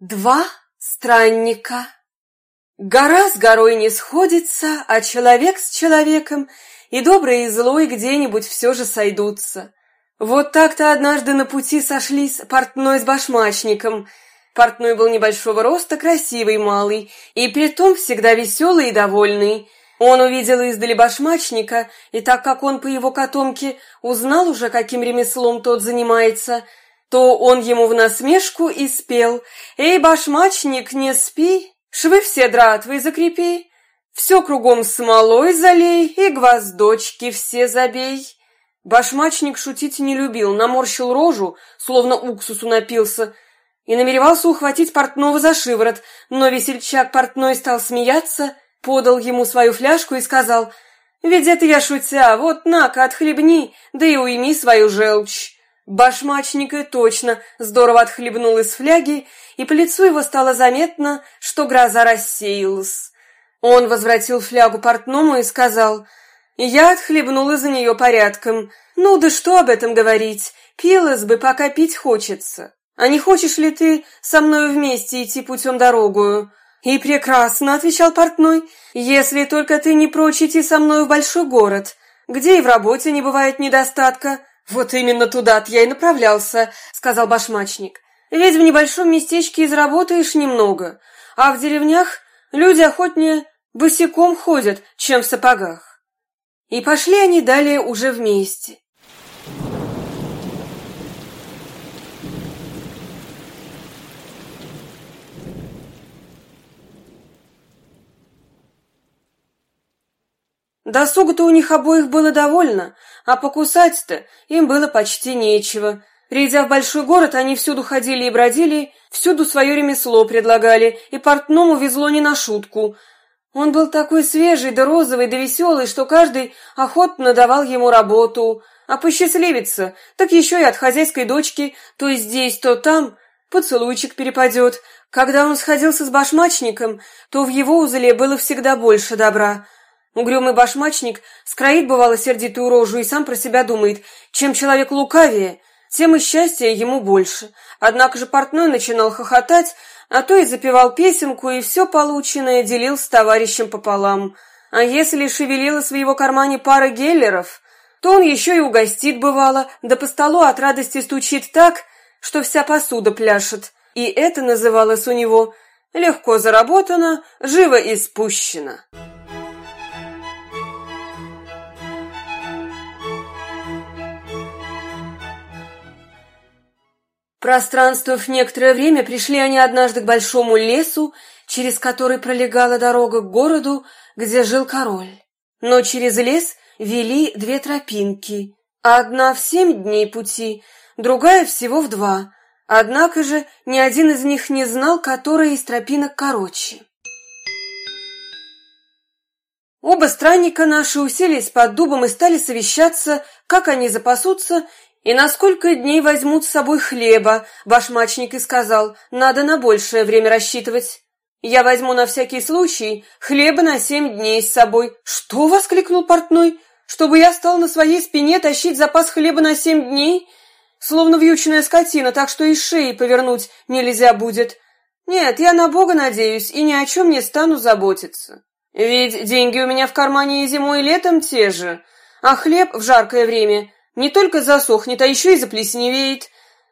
Два странника. Гора с горой не сходится, а человек с человеком, и добрый и злой где-нибудь все же сойдутся. Вот так-то однажды на пути сошлись портной с башмачником. Портной был небольшого роста, красивый, малый, и при том всегда веселый и довольный. Он увидел издали башмачника, и так как он по его котомке узнал уже, каким ремеслом тот занимается – то он ему в насмешку и спел «Эй, башмачник, не спи, швы все дратвы закрепи, все кругом смолой залей и гвоздочки все забей». Башмачник шутить не любил, наморщил рожу, словно уксусу напился, и намеревался ухватить портного за шиворот, но весельчак портной стал смеяться, подал ему свою фляжку и сказал «Ведь это я шутя, вот на-ка, отхлебни, да и уйми свою желчь». Башмачник и точно здорово отхлебнул из фляги, и по лицу его стало заметно, что гроза рассеялась. Он возвратил флягу портному и сказал, «Я отхлебнул из-за нее порядком. Ну да что об этом говорить, пилось бы, пока пить хочется. А не хочешь ли ты со мною вместе идти путем дорогую?» «И прекрасно», — отвечал портной, «если только ты не прочь идти со мною в большой город, где и в работе не бывает недостатка, «Вот именно туда я и направлялся», — сказал башмачник. «Ведь в небольшом местечке изработаешь немного, а в деревнях люди охотнее босиком ходят, чем в сапогах». И пошли они далее уже вместе. Досуга-то у них обоих было довольно, а покусать-то им было почти нечего. Придя в большой город, они всюду ходили и бродили, всюду свое ремесло предлагали, и портному везло не на шутку. Он был такой свежий да розовый да веселый, что каждый охотно давал ему работу. А посчастливиться, так еще и от хозяйской дочки, то здесь, то там, поцелуйчик перепадет. Когда он сходился с башмачником, то в его узле было всегда больше добра — Угрюмый башмачник скроит, бывало, сердитую рожу и сам про себя думает, чем человек лукавее, тем и счастья ему больше. Однако же портной начинал хохотать, а то и запевал песенку, и все полученное делил с товарищем пополам. А если шевелилась в его кармане пара геллеров, то он еще и угостит, бывало, да по столу от радости стучит так, что вся посуда пляшет. И это называлось у него «легко заработано, живо и спущено». Пространствовав некоторое время, пришли они однажды к большому лесу, через который пролегала дорога к городу, где жил король. Но через лес вели две тропинки. Одна в семь дней пути, другая всего в два. Однако же ни один из них не знал, которая из тропинок короче. Оба странника наши уселись под дубом и стали совещаться, как они запасутся «И на сколько дней возьмут с собой хлеба?» Башмачник и сказал, «Надо на большее время рассчитывать». «Я возьму на всякий случай хлеба на семь дней с собой». «Что?» — воскликнул портной. «Чтобы я стал на своей спине тащить запас хлеба на семь дней?» «Словно вьючная скотина, так что и шеи повернуть нельзя будет». «Нет, я на Бога надеюсь и ни о чем не стану заботиться. Ведь деньги у меня в кармане и зимой, и летом те же, а хлеб в жаркое время не только засохнет, а еще и заплесневеет.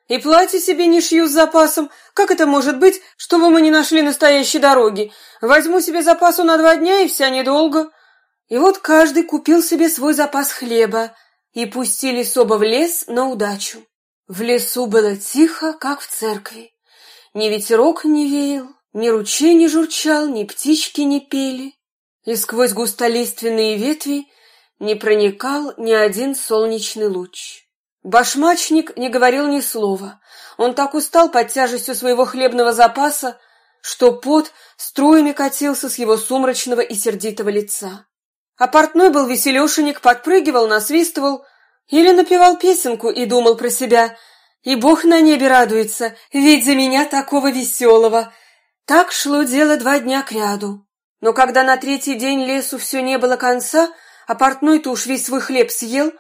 И платье себе не шью с запасом. Как это может быть, чтобы мы не нашли настоящей дороги? Возьму себе запасу на два дня, и вся недолго. И вот каждый купил себе свой запас хлеба и пустились оба в лес на удачу. В лесу было тихо, как в церкви. Ни ветерок не веял, ни ручей не журчал, ни птички не пели. И сквозь густолиственные ветви не проникал ни один солнечный луч. Башмачник не говорил ни слова. Он так устал под тяжестью своего хлебного запаса, что пот струями катился с его сумрачного и сердитого лица. А портной был веселешенек, подпрыгивал, насвистывал или напевал песенку и думал про себя «И Бог на небе радуется, видя меня такого веселого». Так шло дело два дня кряду. Но когда на третий день лесу все не было конца, а портной-то уж весь свой хлеб съел,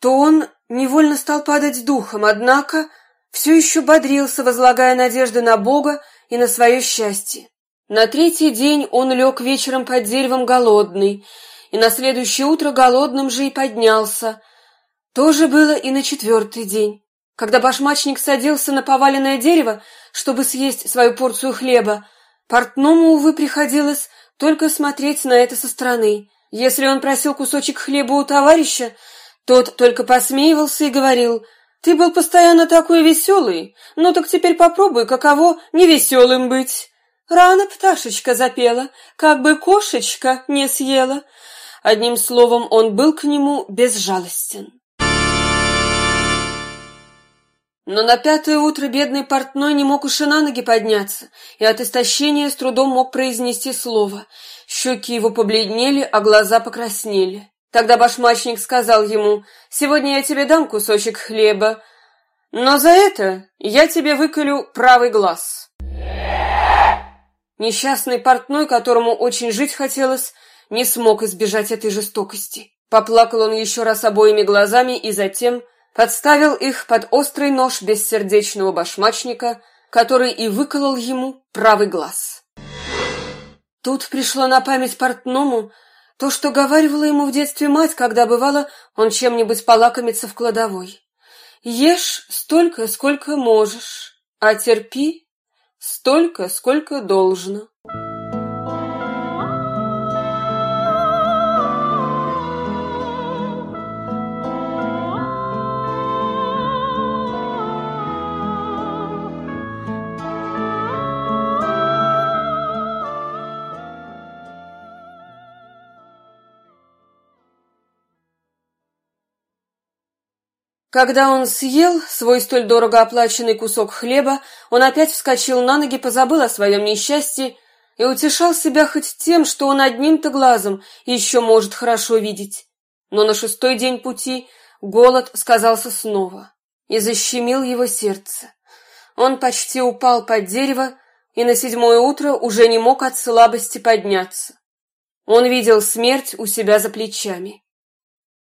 то он невольно стал падать духом, однако все еще бодрился, возлагая надежды на Бога и на свое счастье. На третий день он лег вечером под деревом голодный, и на следующее утро голодным же и поднялся. То же было и на четвертый день. Когда башмачник садился на поваленное дерево, чтобы съесть свою порцию хлеба, портному, увы, приходилось только смотреть на это со стороны. Если он просил кусочек хлеба у товарища, тот только посмеивался и говорил, «Ты был постоянно такой веселый, ну так теперь попробуй, каково невеселым быть». Рано пташечка запела, как бы кошечка не съела. Одним словом, он был к нему безжалостен. Но на пятое утро бедный портной не мог уж и на ноги подняться, и от истощения с трудом мог произнести слово. Щеки его побледнели, а глаза покраснели. Тогда башмачник сказал ему, «Сегодня я тебе дам кусочек хлеба, но за это я тебе выколю правый глаз». Несчастный портной, которому очень жить хотелось, не смог избежать этой жестокости. Поплакал он еще раз обоими глазами и затем подставил их под острый нож бессердечного башмачника, который и выколол ему правый глаз. Тут пришло на память портному то, что говаривала ему в детстве мать, когда бывало он чем-нибудь полакомится в кладовой. «Ешь столько, сколько можешь, а терпи столько, сколько должно. Когда он съел свой столь дорого оплаченный кусок хлеба, он опять вскочил на ноги, позабыл о своем несчастье и утешал себя хоть тем, что он одним-то глазом еще может хорошо видеть. Но на шестой день пути голод сказался снова и защемил его сердце. Он почти упал под дерево и на седьмое утро уже не мог от слабости подняться. Он видел смерть у себя за плечами.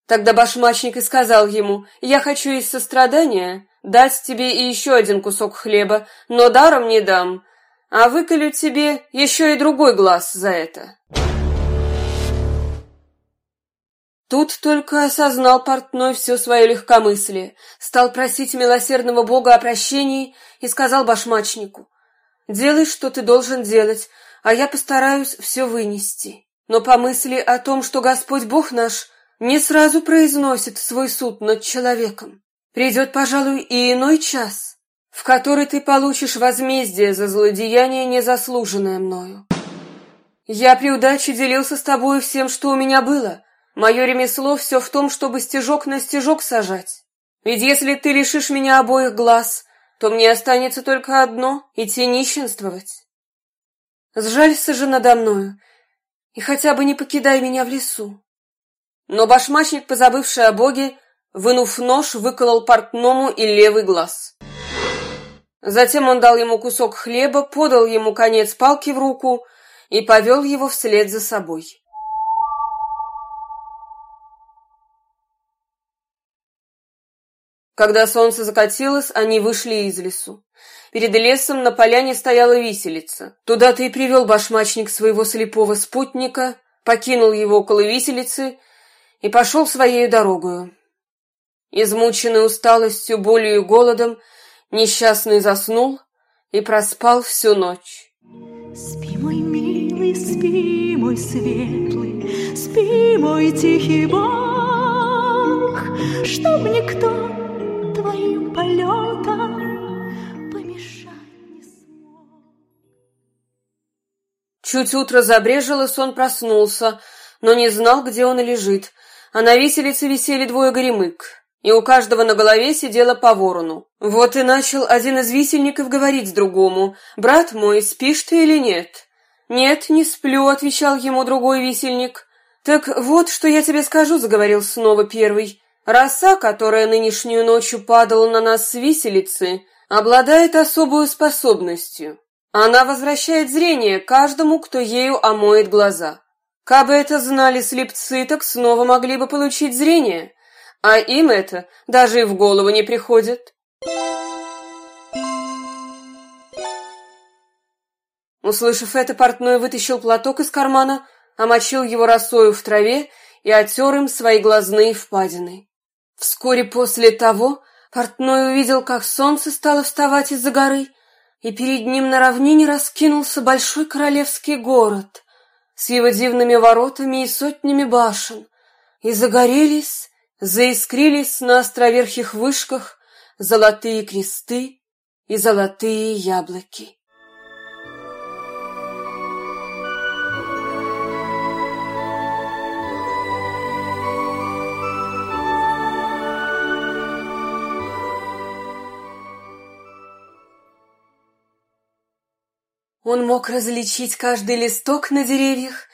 Тогда башмачник и сказал ему, «Я хочу из сострадания дать тебе и еще один кусок хлеба, но даром не дам, а выколю тебе еще и другой глаз за это». Тут только осознал портной все свое легкомыслие, стал просить милосердного Бога о прощении и сказал башмачнику, «Делай, что ты должен делать, а я постараюсь все вынести. Но по мысли о том, что Господь Бог наш — не сразу произносит свой суд над человеком. Придет, пожалуй, и иной час, в который ты получишь возмездие за злодеяние, незаслуженное мною. Я при удаче делился с тобой всем, что у меня было. Мое ремесло все в том, чтобы стежок на стежок сажать. Ведь если ты лишишь меня обоих глаз, то мне останется только одно — идти нищенствовать. Сжалься же надо мною, и хотя бы не покидай меня в лесу. Но башмачник, позабывший о боге, вынув нож, выколол портному и левый глаз. Затем он дал ему кусок хлеба, подал ему конец палки в руку и повел его вслед за собой. Когда солнце закатилось, они вышли из лесу. Перед лесом на поляне стояла виселица. Туда-то и привел башмачник своего слепого спутника, покинул его около виселицы и пошел своей дорогою. Измученный усталостью, болью и голодом, несчастный заснул и проспал всю ночь. Спи, мой милый, спи, мой светлый, спи, мой тихий Бог, чтоб никто твоим полетам помешать не смог. Чуть утро забрежило, сон проснулся, но не знал, где он лежит, а на виселице висели двое горемык, и у каждого на голове сидело по ворону. Вот и начал один из висельников говорить другому, «Брат мой, спишь ты или нет?» «Нет, не сплю», — отвечал ему другой висельник. «Так вот, что я тебе скажу», — заговорил снова первый. «Роса, которая нынешнюю ночью падала на нас с виселицы, обладает особую способностью. Она возвращает зрение каждому, кто ею омоет глаза. Кабы это знали слепцы, так снова могли бы получить зрение. А им это даже и в голову не приходит. Услышав это, портной вытащил платок из кармана, омочил его росою в траве и отер им свои глазные впадины. Вскоре после того портной увидел, как солнце стало вставать из-за горы, и перед ним на равнине раскинулся большой королевский город — с его дивными воротами и сотнями башен, и загорелись, заискрились на островерхих вышках золотые кресты и золотые яблоки. Он мог различить каждый листок на деревьях,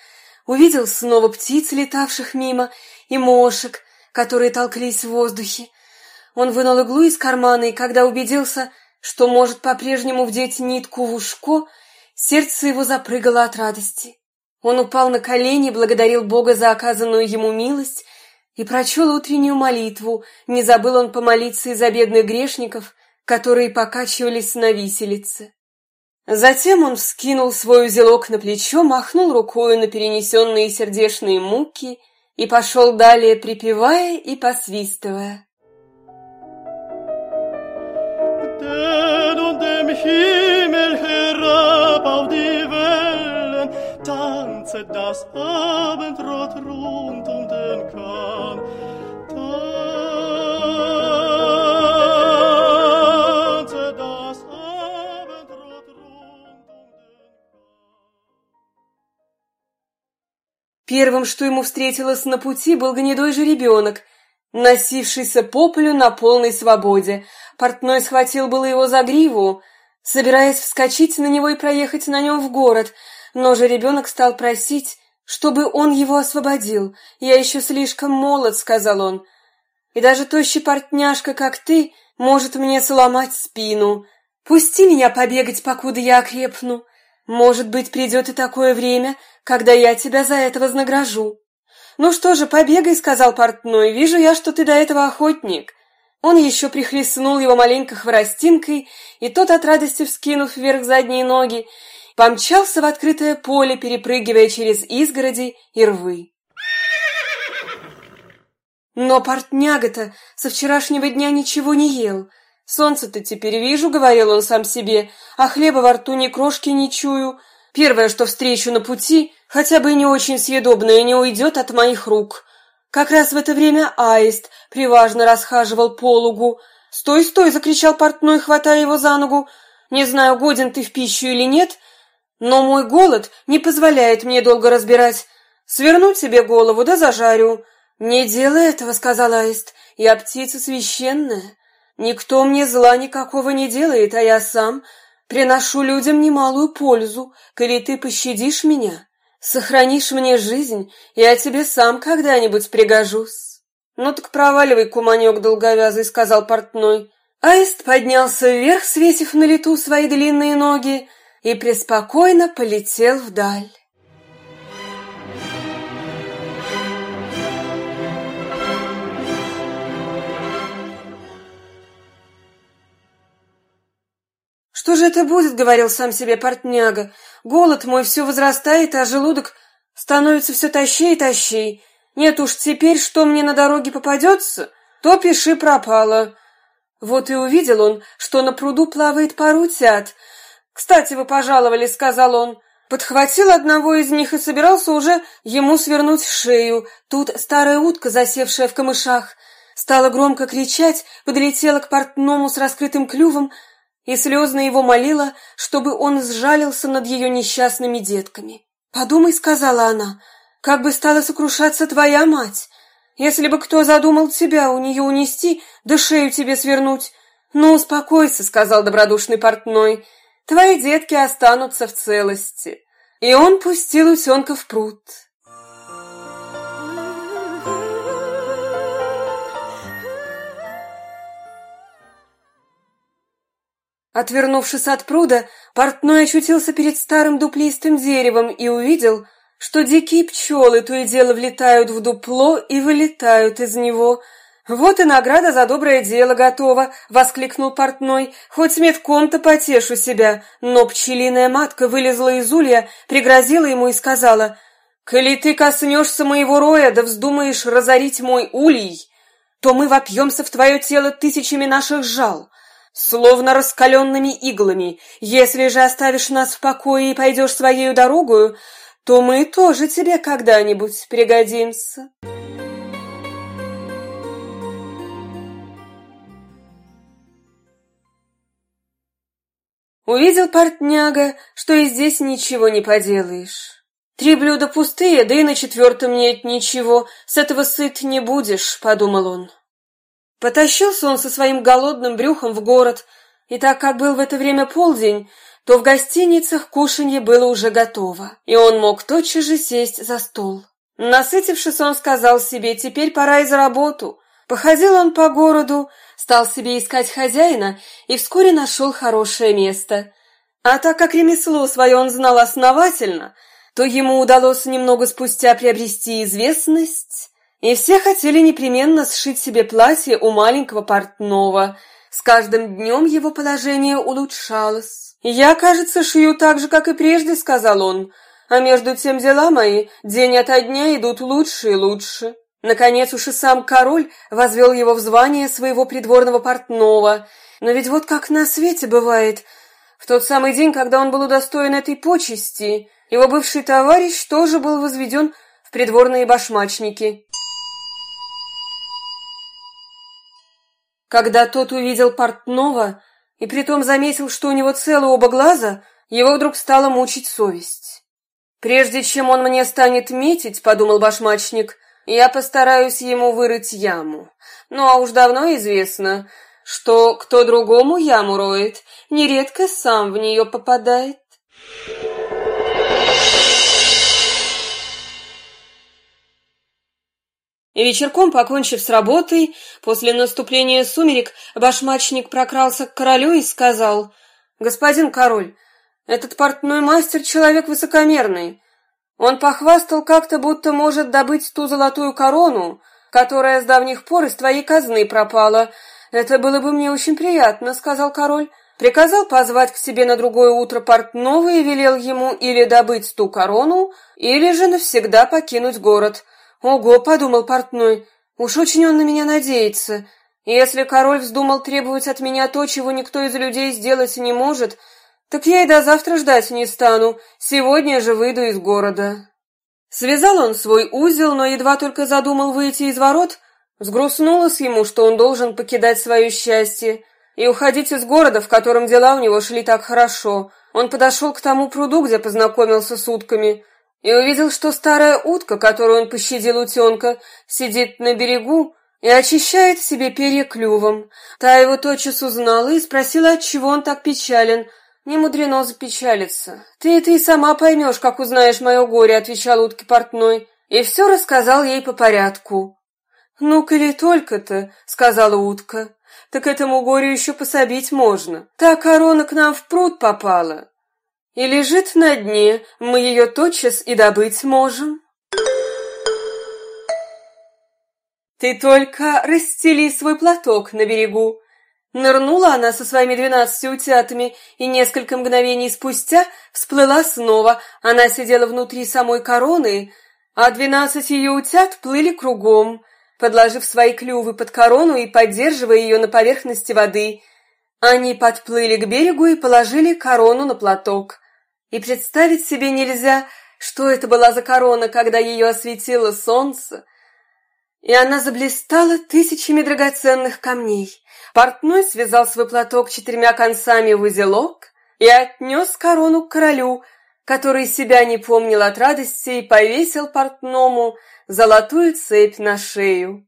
увидел снова птиц, летавших мимо, и мошек, которые толклись в воздухе. Он вынул иглу из кармана, и когда убедился, что может по-прежнему вдеть нитку в ушко, сердце его запрыгало от радости. Он упал на колени, благодарил Бога за оказанную ему милость и прочел утреннюю молитву. Не забыл он помолиться и за бедных грешников, которые покачивались на виселице. Затем он вскинул свой узелок на плечо, махнул рукою на перенесенные сердечные муки и пошел далее, припевая и посвистывая. das Abendrot rund um den Kahn. Первым, что ему встретилось на пути, был гнедой жеребенок, носившийся по полю на полной свободе. Портной схватил было его за гриву, собираясь вскочить на него и проехать на нем в город, но жеребенок стал просить, чтобы он его освободил. «Я еще слишком молод», — сказал он, — «и даже тощий портняшка, как ты, может мне сломать спину. Пусти меня побегать, покуда я окрепну». Может быть, придет и такое время, когда я тебя за это вознагражу. Ну что же, побегай, сказал портной, вижу я, что ты до этого охотник. Он еще прихлестнул его маленько хворостинкой, и тот от радости вскинув вверх задние ноги, помчался в открытое поле, перепрыгивая через изгороди и рвы. Но портняга-то со вчерашнего дня ничего не ел — «Солнце-то теперь вижу», — говорил он сам себе, «а хлеба во рту ни крошки не чую. Первое, что встречу на пути, хотя бы и не очень съедобное, не уйдет от моих рук». Как раз в это время аист приважно расхаживал по лугу. «Стой, стой!» — закричал портной, хватая его за ногу. «Не знаю, годен ты в пищу или нет, но мой голод не позволяет мне долго разбирать. Сверну тебе голову да зажарю». «Не делай этого», — сказал аист, — «я птица священная». Никто мне зла никакого не делает, а я сам приношу людям немалую пользу, коли ты пощадишь меня, сохранишь мне жизнь, я тебе сам когда-нибудь пригожусь. Ну так проваливай, куманек долговязый, сказал портной. Аист поднялся вверх, свесив на лету свои длинные ноги, и преспокойно полетел вдаль. «Что же это будет?» — говорил сам себе портняга. «Голод мой все возрастает, а желудок становится все тащей и тащей. Нет уж, теперь что мне на дороге попадется, то пиши пропало». Вот и увидел он, что на пруду плавает пару утят. «Кстати, вы пожаловали», — сказал он. Подхватил одного из них и собирался уже ему свернуть шею. Тут старая утка, засевшая в камышах, стала громко кричать, подлетела к портному с раскрытым клювом, и слезно его молила, чтобы он сжалился над ее несчастными детками. «Подумай», — сказала она, — «как бы стала сокрушаться твоя мать, если бы кто задумал тебя у нее унести, да шею тебе свернуть». «Ну, успокойся», — сказал добродушный портной, — «твои детки останутся в целости». И он пустил утенка в пруд. Отвернувшись от пруда, портной очутился перед старым дуплистым деревом и увидел, что дикие пчелы то и дело влетают в дупло и вылетают из него. «Вот и награда за доброе дело готова!» — воскликнул портной. «Хоть метком-то потешу себя!» Но пчелиная матка вылезла из улья, пригрозила ему и сказала, «Коли ты коснешься моего роя, да вздумаешь разорить мой улей, то мы вопьемся в твое тело тысячами наших жал, словно раскаленными иглами. Если же оставишь нас в покое и пойдешь своею дорогою, то мы тоже тебе когда-нибудь пригодимся». Увидел портняга, что и здесь ничего не поделаешь. Три блюда пустые, да и на четвертом нет ничего, с этого сыт не будешь, подумал он. Потащился он со своим голодным брюхом в город, и так как был в это время полдень, то в гостиницах кушанье было уже готово, и он мог тотчас же сесть за стол. Насытившись, он сказал себе, теперь пора и за работу. Походил он по городу, стал себе искать хозяина и вскоре нашел хорошее место. А так как ремесло свое он знал основательно, то ему удалось немного спустя приобрести известность, и все хотели непременно сшить себе платье у маленького портного. С каждым днем его положение улучшалось. «Я, кажется, шью так же, как и прежде», — сказал он, «а между тем дела мои день ото дня идут лучше и лучше». Наконец уж и сам король возвел его в звание своего придворного портного. Но ведь вот как на свете бывает. В тот самый день, когда он был удостоен этой почести, его бывший товарищ тоже был возведен в придворные башмачники. Когда тот увидел портного и притом заметил, что у него целы оба глаза, его вдруг стала мучить совесть. «Прежде чем он мне станет метить, — подумал башмачник, я постараюсь ему вырыть яму. Ну а уж давно известно, что кто другому яму роет, нередко сам в нее попадает. Вечерком, покончив с работой, после наступления сумерек, башмачник прокрался к королю и сказал, «Господин король, этот портной мастер — человек высокомерный. Он похвастал как-то, будто может добыть ту золотую корону, которая с давних пор из твоей казны пропала. Это было бы мне очень приятно, сказал король. Приказал позвать к себе на другое утро портного и велел ему или добыть ту корону, или же навсегда покинуть город. Ого, подумал портной, уж очень он на меня надеется. Если король вздумал требовать от меня то, чего никто из людей сделать не может, так я и до завтра ждать не стану, сегодня же выйду из города. Связал он свой узел, но едва только задумал выйти из ворот, взгрустнулось ему, что он должен покидать свое счастье и уходить из города, в котором дела у него шли так хорошо. Он подошел к тому пруду, где познакомился с утками, и увидел, что старая утка, которую он пощадил утенка, сидит на берегу и очищает себе перья клювом. Та его тотчас узнала и спросила, отчего он так печален — «Не мудрено запечалиться. Ты это и сама поймешь, как узнаешь мое горе», — отвечал утки портной, и все рассказал ей по порядку. «Ну-ка ли только-то», — сказала утка, — «так этому горю еще пособить можно. Та корона к нам в пруд попала, и лежит на дне, мы ее тотчас и добыть можем». «Ты только расстели свой платок на берегу», Нырнула она со своими двенадцатью утятами, и несколько мгновений спустя всплыла снова. Она сидела внутри самой короны, а двенадцать ее утят плыли кругом, подложив свои клювы под корону и поддерживая ее на поверхности воды. Они подплыли к берегу и положили корону на платок. И представить себе нельзя, что это была за корона, когда ее осветило солнце, и она заблистала тысячами драгоценных камней. Портной связал свой платок четырьмя концами в узелок и отнес корону к королю, который себя не помнил от радости и повесил портному золотую цепь на шею.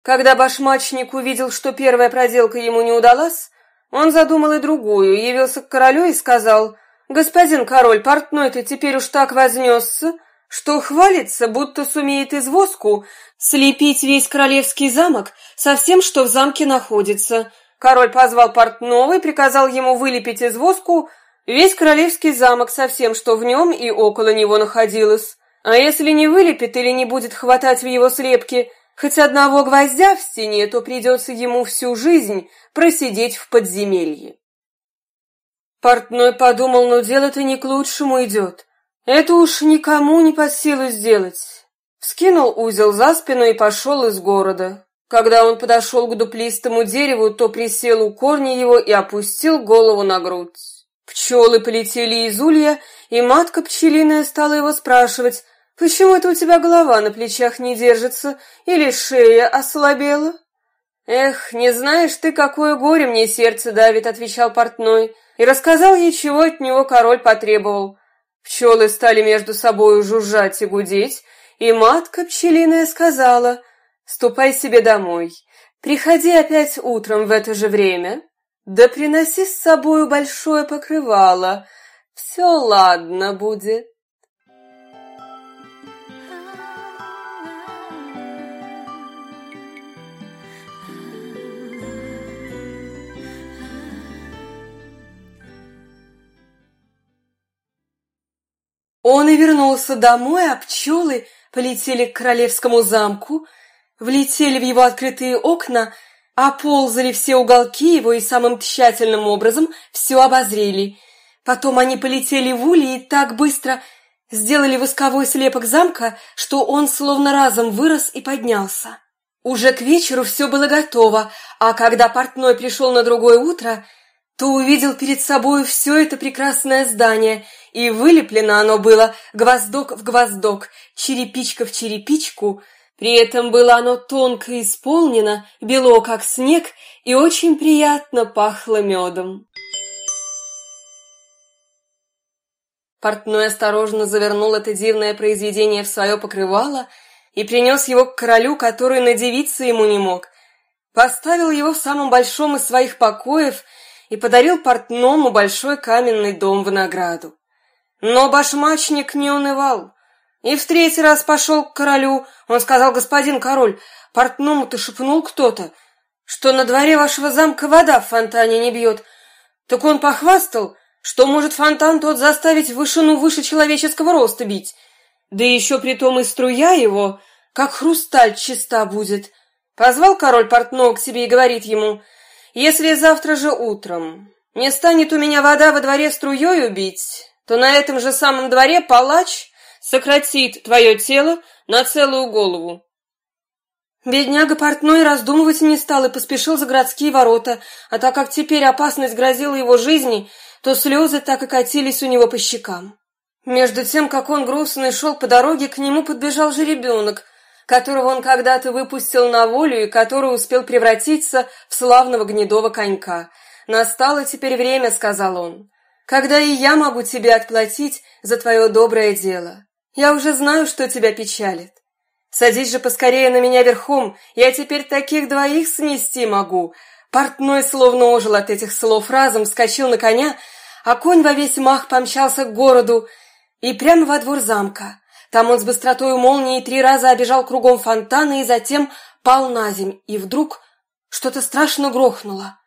Когда башмачник увидел, что первая проделка ему не удалась, он задумал и другую, явился к королю и сказал, «Господин король, портной-то теперь уж так вознесся, что хвалится, будто сумеет из воску слепить весь королевский замок со всем, что в замке находится. Король позвал портного и приказал ему вылепить из воску весь королевский замок со всем, что в нем и около него находилось. А если не вылепит или не будет хватать в его слепки хоть одного гвоздя в стене, то придется ему всю жизнь просидеть в подземелье. Портной подумал, но дело-то не к лучшему идет. Это уж никому не под силу сделать. Вскинул узел за спину и пошел из города. Когда он подошел к дуплистому дереву, то присел у корня его и опустил голову на грудь. Пчелы полетели из улья, и матка пчелиная стала его спрашивать, «Почему это у тебя голова на плечах не держится или шея ослабела?» «Эх, не знаешь ты, какое горе мне сердце давит», — отвечал портной, и рассказал ей, чего от него король потребовал. Пчелы стали между собою жужжать и гудеть, и матка пчелиная сказала, «Ступай себе домой, приходи опять утром в это же время, да приноси с собою большое покрывало, все ладно будет». Он и вернулся домой, а пчелы полетели к королевскому замку, влетели в его открытые окна, оползали все уголки его и самым тщательным образом все обозрели. Потом они полетели в улей и так быстро сделали восковой слепок замка, что он словно разом вырос и поднялся. Уже к вечеру все было готово, а когда портной пришел на другое утро, то увидел перед собой все это прекрасное здание – и вылеплено оно было гвоздок в гвоздок, черепичка в черепичку, при этом было оно тонко исполнено, бело как снег и очень приятно пахло медом. Портной осторожно завернул это дивное произведение в свое покрывало и принес его к королю, который надевиться ему не мог. Поставил его в самом большом из своих покоев и подарил портному большой каменный дом в награду. Но башмачник не унывал. И в третий раз пошел к королю. Он сказал, господин король, портному-то шепнул кто-то, что на дворе вашего замка вода в фонтане не бьет. Так он похвастал, что может фонтан тот заставить вышину выше человеческого роста бить. Да еще при том и струя его, как хрусталь чиста будет. Позвал король портного к себе и говорит ему, «Если завтра же утром не станет у меня вода во дворе струей убить, то на этом же самом дворе палач сократит твое тело на целую голову. Бедняга портной раздумывать не стал и поспешил за городские ворота, а так как теперь опасность грозила его жизни, то слезы так и катились у него по щекам. Между тем, как он грустно шел по дороге, к нему подбежал жеребенок, которого он когда-то выпустил на волю и который успел превратиться в славного гнедого конька. «Настало теперь время», — сказал он когда и я могу тебе отплатить за твое доброе дело. Я уже знаю, что тебя печалит. Садись же поскорее на меня верхом, я теперь таких двоих снести могу». Портной словно ожил от этих слов, разом вскочил на коня, а конь во весь мах помчался к городу и прямо во двор замка. Там он с быстротой молнии три раза обежал кругом фонтана и затем пал на земь, и вдруг что-то страшно грохнуло.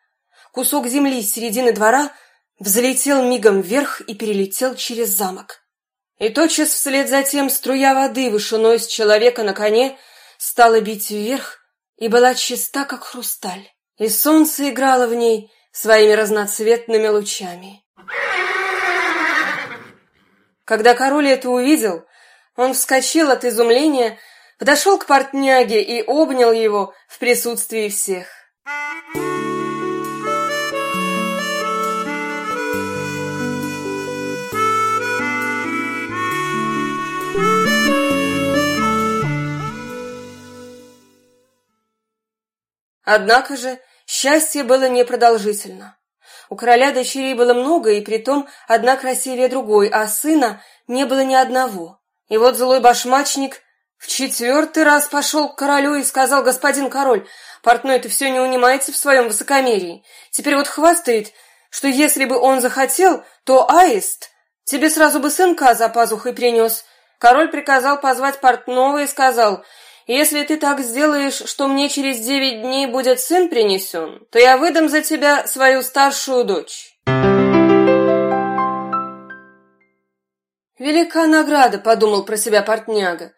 Кусок земли с середины двора — взлетел мигом вверх и перелетел через замок. И тотчас вслед за тем струя воды вышиной с человека на коне стала бить вверх и была чиста, как хрусталь, и солнце играло в ней своими разноцветными лучами. Когда король это увидел, он вскочил от изумления, подошел к портняге и обнял его в присутствии всех. Однако же счастье было непродолжительно. У короля дочерей было много, и притом одна красивее другой, а сына не было ни одного. И вот злой башмачник в четвертый раз пошел к королю и сказал, «Господин король, портной-то все не унимается в своем высокомерии. Теперь вот хвастает, что если бы он захотел, то аист тебе сразу бы сынка за пазухой принес». Король приказал позвать портного и сказал, если ты так сделаешь, что мне через девять дней будет сын принесен, то я выдам за тебя свою старшую дочь». Велика награда, подумал про себя портняга.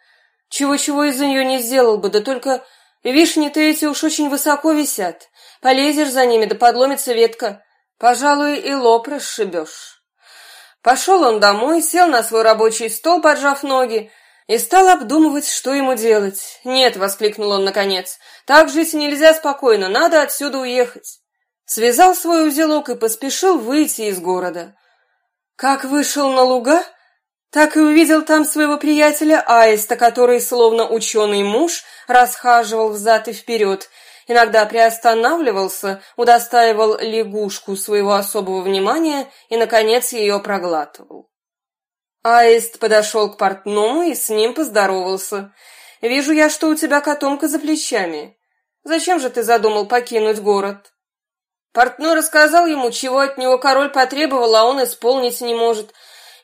Чего-чего из-за нее не сделал бы, да только вишни-то эти уж очень высоко висят. Полезешь за ними, да подломится ветка. Пожалуй, и лоб расшибешь. Пошел он домой, сел на свой рабочий стол, поджав ноги, и стал обдумывать, что ему делать. «Нет», — воскликнул он наконец, — «так жить нельзя спокойно, надо отсюда уехать». Связал свой узелок и поспешил выйти из города. Как вышел на луга, так и увидел там своего приятеля Аиста, который, словно ученый муж, расхаживал взад и вперед, иногда приостанавливался, удостаивал лягушку своего особого внимания и, наконец, ее проглатывал. Аист подошел к портному и с ним поздоровался. «Вижу я, что у тебя котомка за плечами. Зачем же ты задумал покинуть город?» Портной рассказал ему, чего от него король потребовал, а он исполнить не может,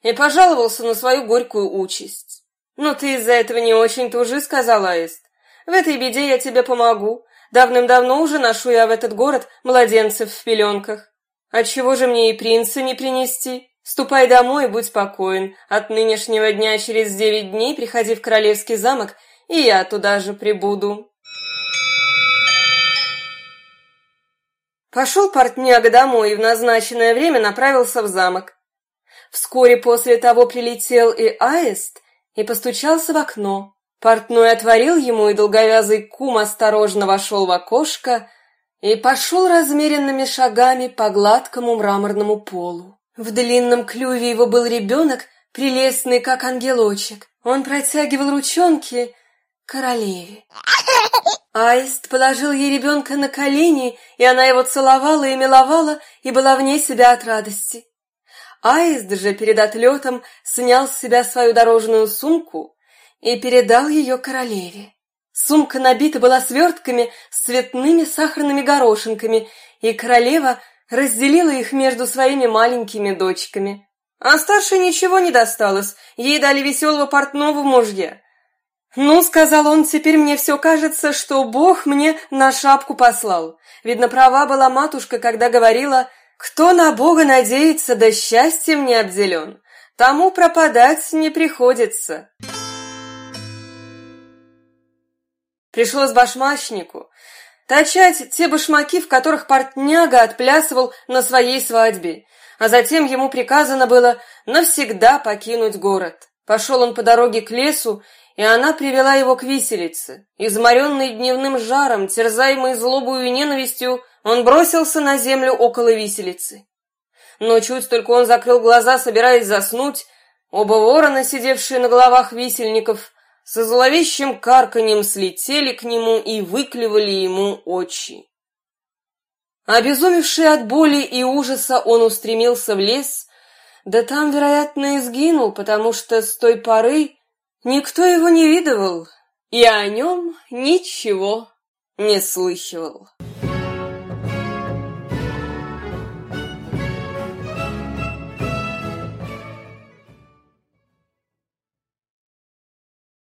и пожаловался на свою горькую участь. «Ну ты из-за этого не очень тужи», — сказал Аист. «В этой беде я тебе помогу. Давным-давно уже ношу я в этот город младенцев в пеленках. Отчего же мне и принца не принести?» Ступай домой и будь спокоен. От нынешнего дня через девять дней приходи в королевский замок, и я туда же прибуду. Пошел портняга домой и в назначенное время направился в замок. Вскоре после того прилетел и аист и постучался в окно. Портной отворил ему, и долговязый кум осторожно вошел в окошко и пошел размеренными шагами по гладкому мраморному полу. В длинном клюве его был ребенок, прелестный, как ангелочек. Он протягивал ручонки королеве. Аист положил ей ребенка на колени, и она его целовала и миловала, и была вне себя от радости. Аист же перед отлетом снял с себя свою дорожную сумку и передал ее королеве. Сумка набита была свертками с цветными сахарными горошинками, и королева разделила их между своими маленькими дочками. А старшей ничего не досталось, ей дали веселого портного мужья. «Ну, — сказал он, — теперь мне все кажется, что Бог мне на шапку послал. Видно, права была матушка, когда говорила, кто на Бога надеется, да счастьем не обделен, тому пропадать не приходится». Пришлось башмачнику точать те башмаки, в которых портняга отплясывал на своей свадьбе, а затем ему приказано было навсегда покинуть город. Пошел он по дороге к лесу, и она привела его к виселице. Изморенный дневным жаром, терзаемый злобою и ненавистью, он бросился на землю около виселицы. Но чуть только он закрыл глаза, собираясь заснуть, оба ворона, сидевшие на головах висельников, со зловещим карканьем слетели к нему и выклевали ему очи. Обезумевший от боли и ужаса, он устремился в лес, да там, вероятно, и сгинул, потому что с той поры никто его не видывал и о нем ничего не слыхивал.